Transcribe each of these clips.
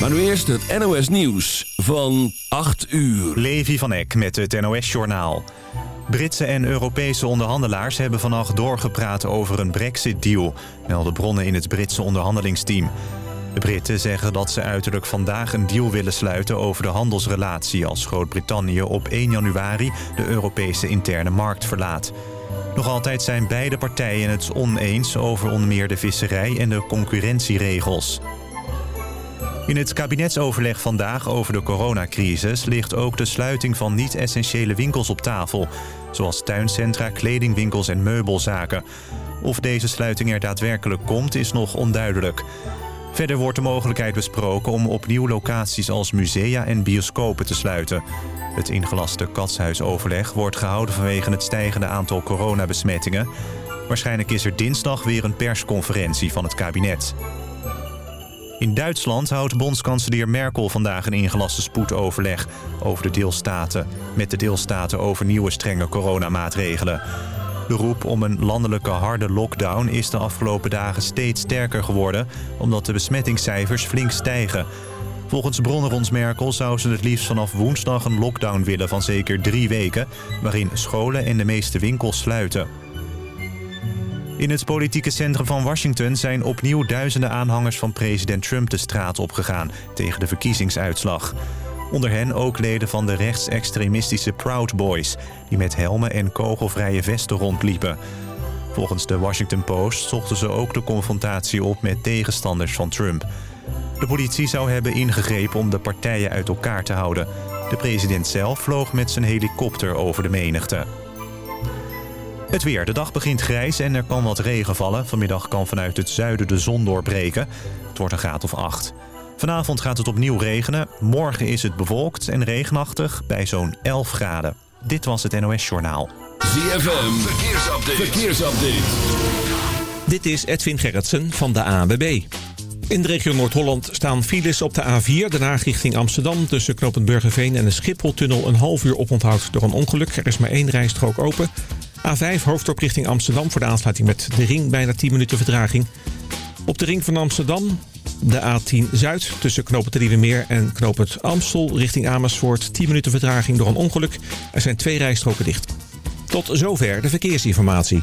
Maar nu eerst het NOS Nieuws van 8 uur. Levi van Eck met het NOS Journaal. Britse en Europese onderhandelaars hebben vannacht doorgepraat over een brexit-deal... melden bronnen in het Britse onderhandelingsteam. De Britten zeggen dat ze uiterlijk vandaag een deal willen sluiten... over de handelsrelatie als Groot-Brittannië op 1 januari... de Europese interne markt verlaat. Nog altijd zijn beide partijen het oneens over onder meer de visserij en de concurrentieregels. In het kabinetsoverleg vandaag over de coronacrisis... ligt ook de sluiting van niet-essentiële winkels op tafel... zoals tuincentra, kledingwinkels en meubelzaken. Of deze sluiting er daadwerkelijk komt, is nog onduidelijk. Verder wordt de mogelijkheid besproken om opnieuw locaties als musea en bioscopen te sluiten. Het ingelaste katshuisoverleg wordt gehouden vanwege het stijgende aantal coronabesmettingen. Waarschijnlijk is er dinsdag weer een persconferentie van het kabinet. In Duitsland houdt bondskanselier Merkel vandaag een ingelaste spoedoverleg over de deelstaten, met de deelstaten over nieuwe strenge coronamaatregelen. De roep om een landelijke harde lockdown is de afgelopen dagen steeds sterker geworden... omdat de besmettingscijfers flink stijgen. Volgens bronnen rond Merkel zou ze het liefst vanaf woensdag een lockdown willen van zeker drie weken... waarin scholen en de meeste winkels sluiten. In het politieke centrum van Washington zijn opnieuw duizenden aanhangers van president Trump de straat opgegaan tegen de verkiezingsuitslag. Onder hen ook leden van de rechtsextremistische Proud Boys... die met helmen en kogelvrije vesten rondliepen. Volgens de Washington Post zochten ze ook de confrontatie op met tegenstanders van Trump. De politie zou hebben ingegrepen om de partijen uit elkaar te houden. De president zelf vloog met zijn helikopter over de menigte. Het weer. De dag begint grijs en er kan wat regen vallen. Vanmiddag kan vanuit het zuiden de zon doorbreken. Het wordt een graad of 8. Vanavond gaat het opnieuw regenen. Morgen is het bewolkt en regenachtig bij zo'n 11 graden. Dit was het NOS Journaal. ZFM. Verkeersupdate. Verkeersupdate. Dit is Edwin Gerritsen van de ANWB. In de regio Noord-Holland staan files op de A4, de richting Amsterdam... tussen knooppunt Burgerveen en de Schipholtunnel een half uur oponthoud door een ongeluk. Er is maar één rijstrook open. A5 hoofddorp richting Amsterdam voor de aansluiting met de ring, bijna 10 minuten vertraging. Op de ring van Amsterdam de A10 Zuid tussen knooppunt Meer en knooppunt Amstel richting Amersfoort. 10 minuten vertraging door een ongeluk. Er zijn twee rijstroken dicht. Tot zover de verkeersinformatie.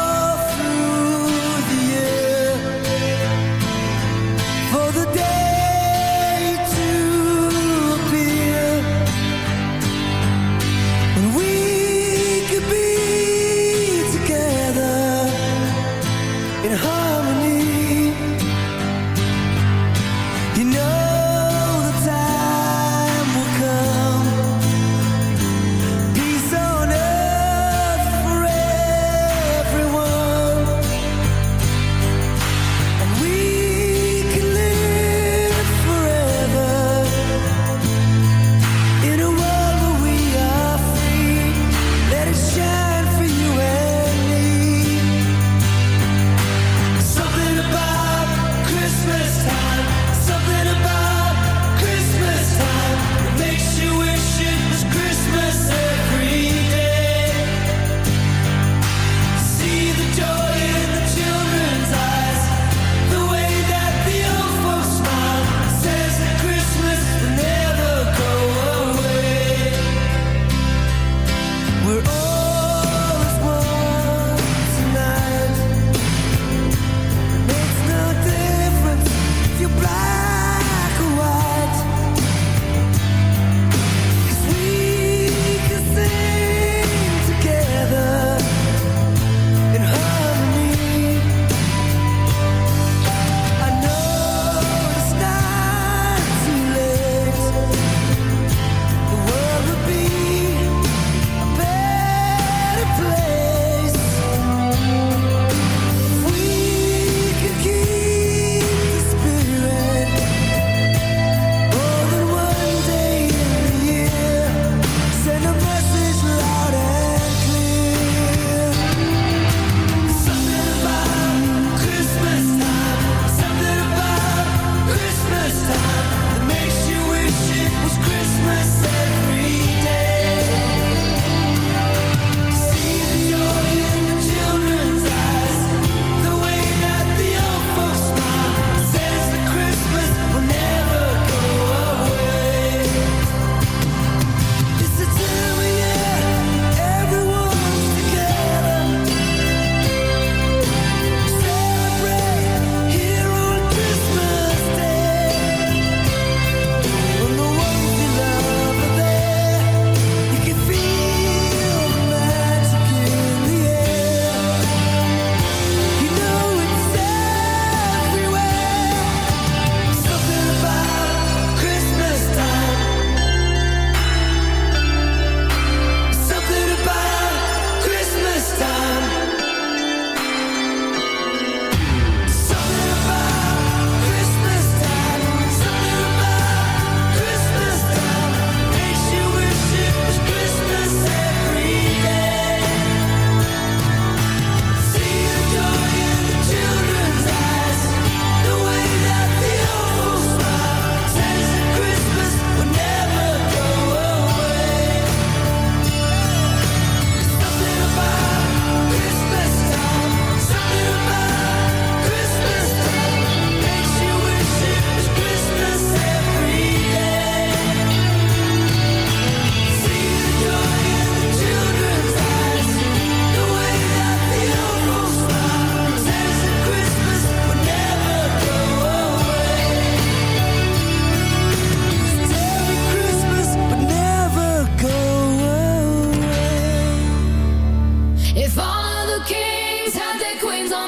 in her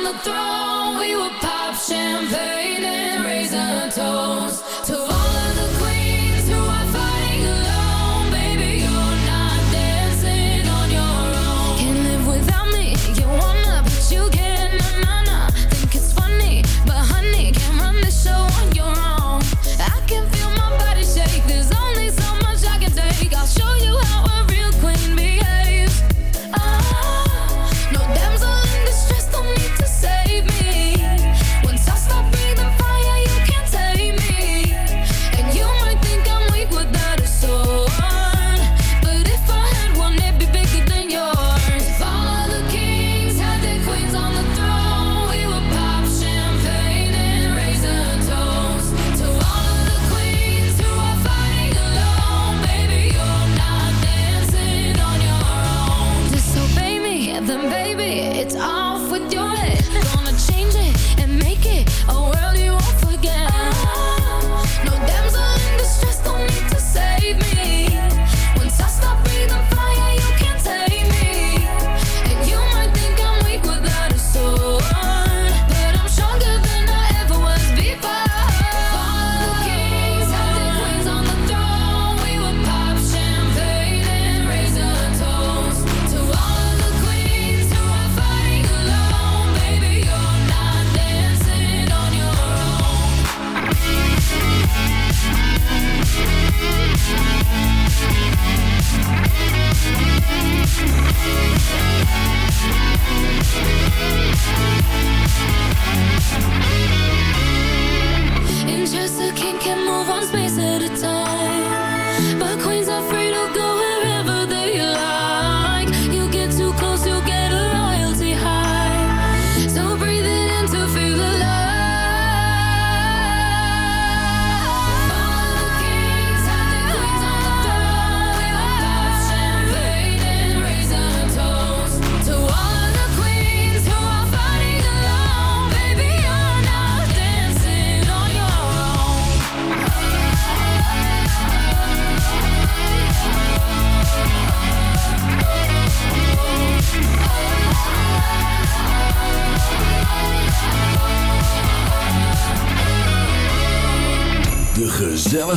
on the throne, we would pop champagne and raise a toast.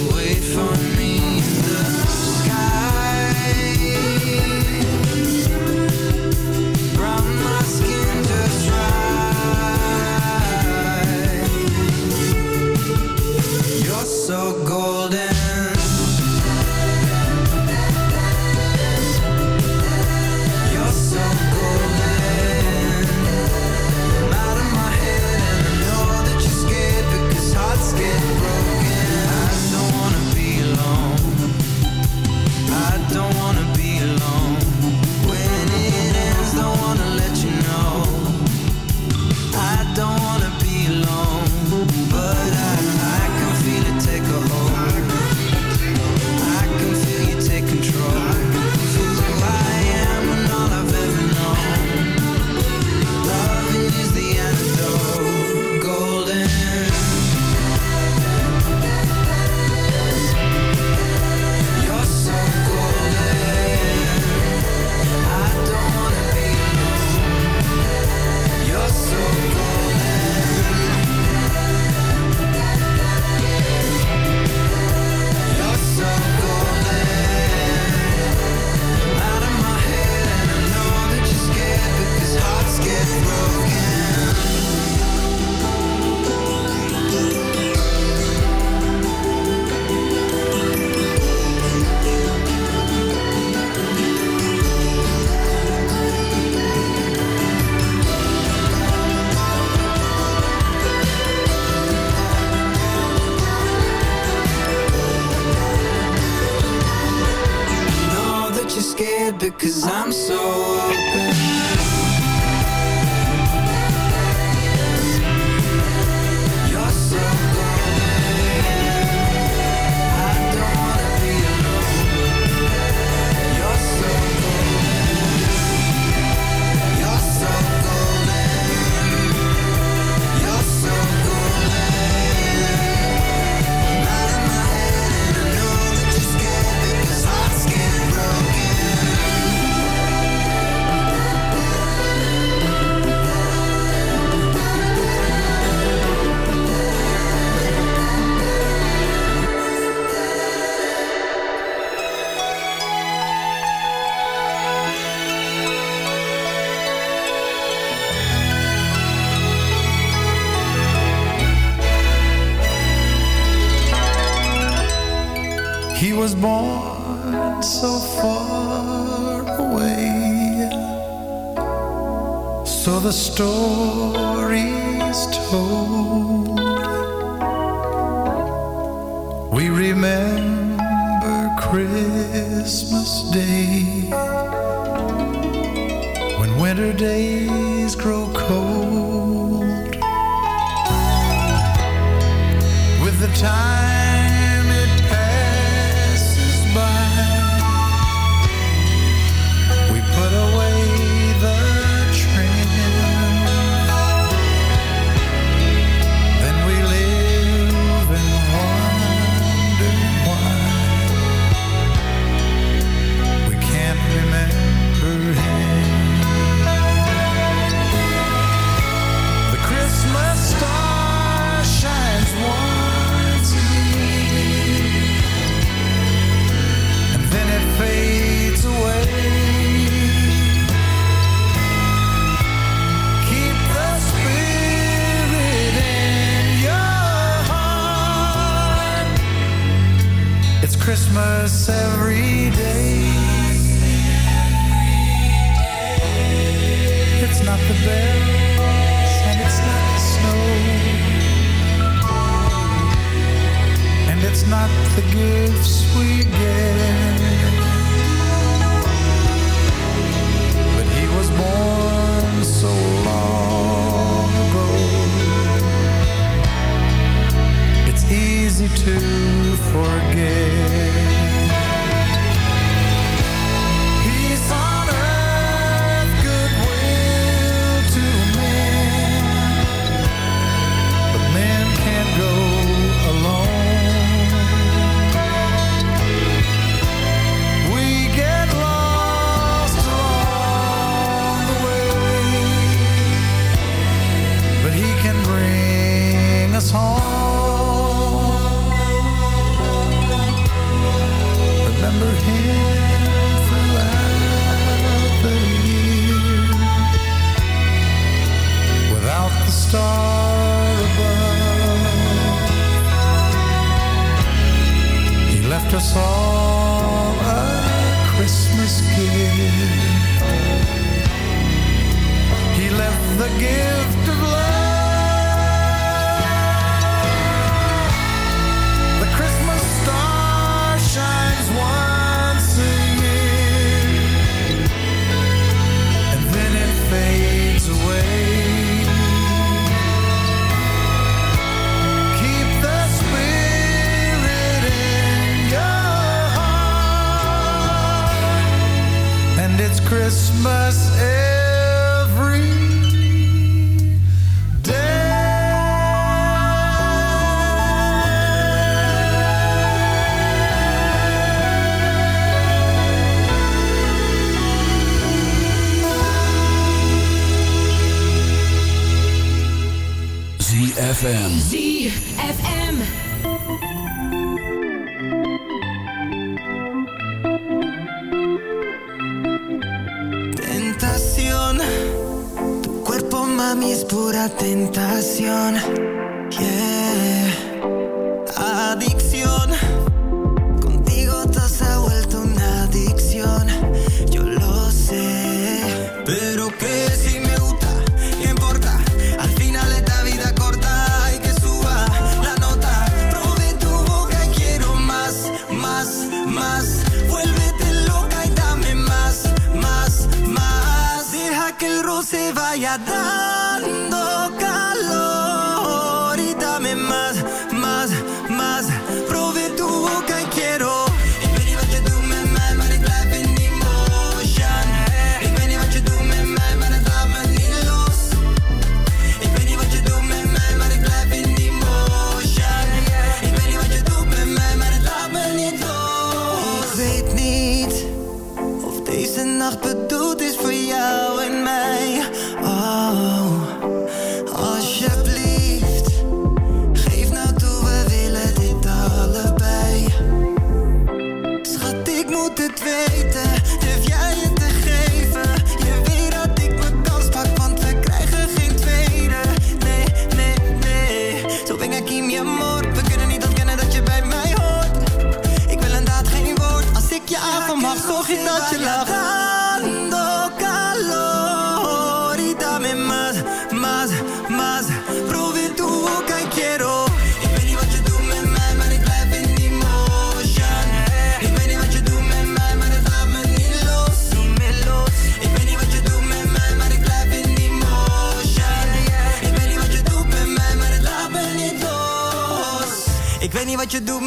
wait for me.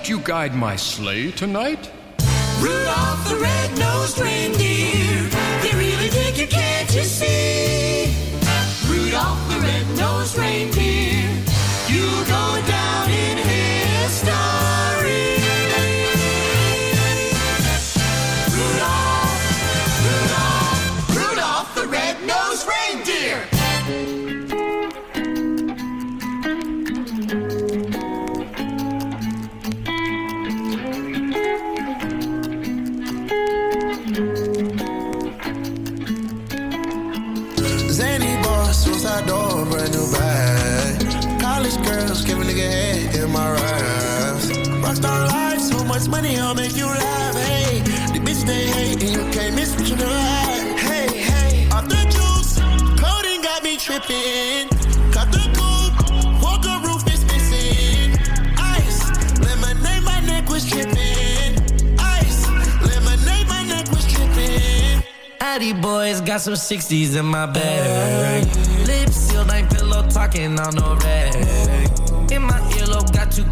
Won't you guide my sleigh tonight? Rudolph the red-nosed reindeer, they really dig you, can't you see? Rudolph the red-nosed reindeer, much money, I'll make you laugh. Hey, the bitch they hate, and you can't miss what you had. Hey, hey, off the juice, coding got me tripping. Cut the coupe, walker roof is missing. Ice, lemonade, my neck was tripping. Ice, lemonade, my neck was tripping. Addy boys got some 60s in my bag. Lips sealed, ain't pillow talking on no rag.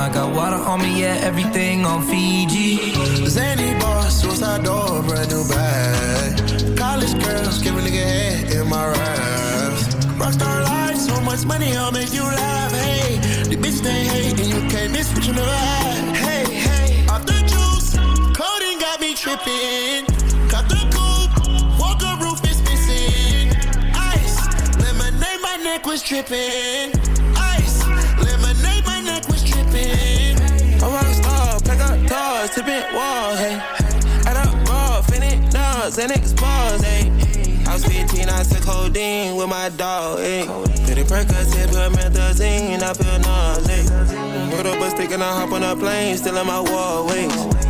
I got water on me, yeah, everything on Fiji. Zany boss, suicide door, brand new bag. College girls, give a nigga head in my raps. Rockstar life, so much money, I'll make you laugh. Hey, the bitch they hate, and you can't miss what you never had. Hey, hey, off the juice, coding got me tripping. Cut the coupe, walker roof is missing. Ice, lemonade, my neck was tripping. A rock star, pack up doors, tipping walls, hey. Add up raw, finish nuts, and expose, hey. I was 15, I took codeine with my dog, ayy. Pretty Percocet, put methazine, I feel nauseous. Put up a stick and I hop on a plane, still in my wall, wait.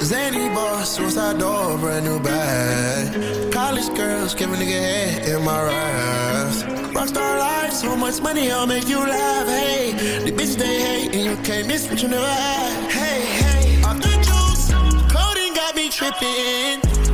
Zany boss, suicide door, brand new bag. College girls, give a nigga head in my raps. Rockstar life, so much money, I'll make you laugh. Hey, the bitch they hate, and you can't miss what you never had. Hey, hey, off the juice, coding got me tripping.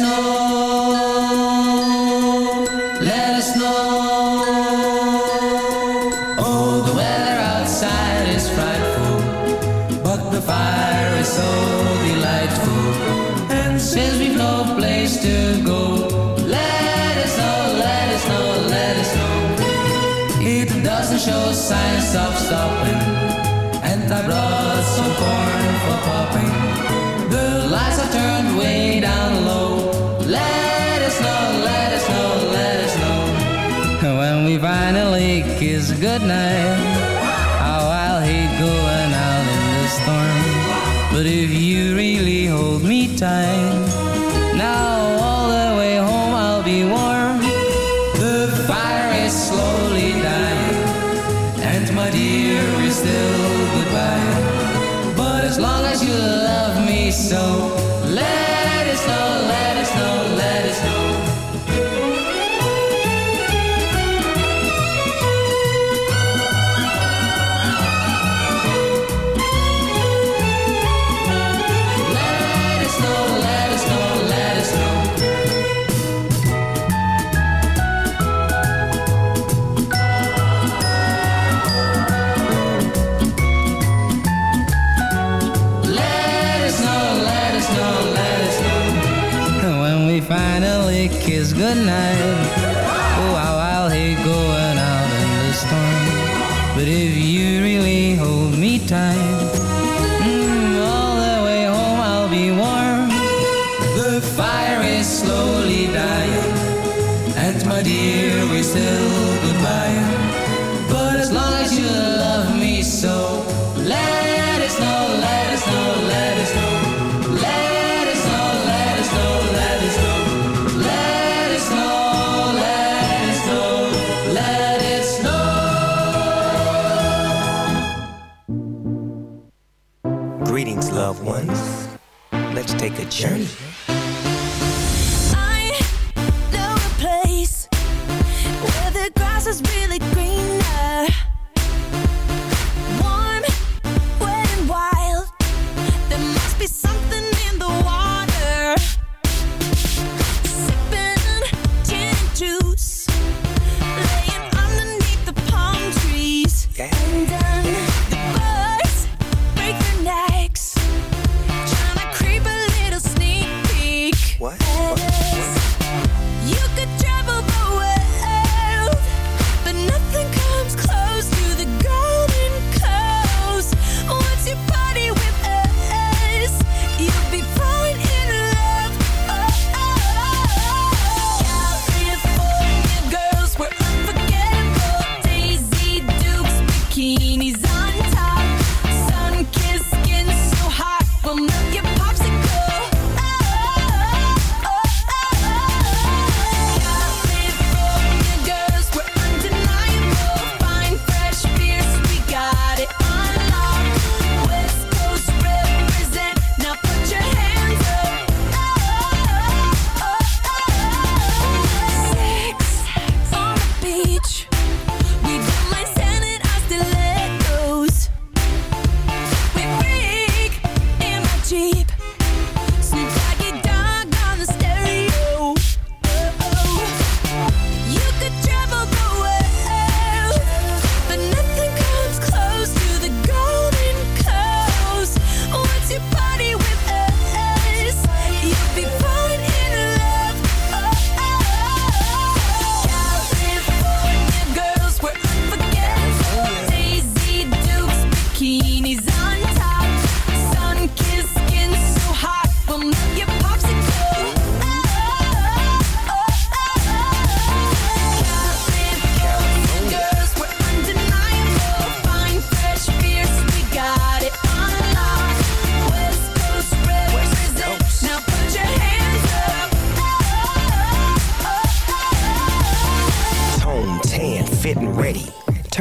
no kiss goodnight, how I'll hate going out in the storm. But if you really hold me tight, journey.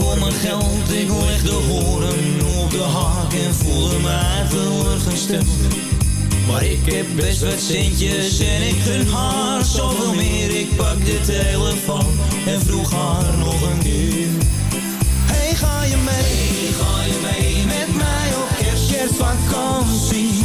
voor mijn geld. Ik leg de horen op de hak en voelde mij teleurgesteld. Maar ik heb best wat centjes en ik gun haar zoveel meer. Ik pak de telefoon en vroeg haar nog een keer. Hey, ga je mee? Ga je mee met mij op kerstvakantie?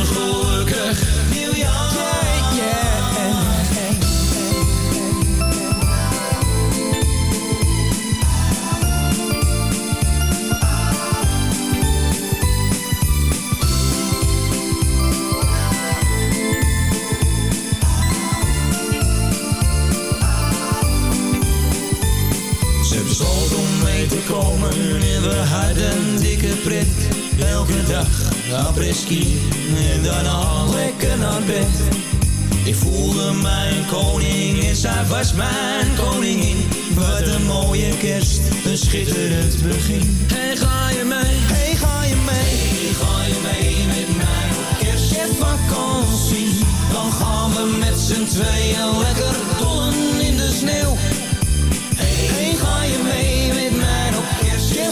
We hadden dikke pret, elke dag apres-ski en al lekker naar bed. Ik voelde mijn koning en zij was mijn koningin. Wat een mooie kerst, een schitterend begin. Hey, ga je mee? Hey, ga je mee? Hey, ga je mee met mij op kerstvakantie? Dan gaan we met z'n tweeën lekker tollen in de sneeuw. Hey, ga je mee met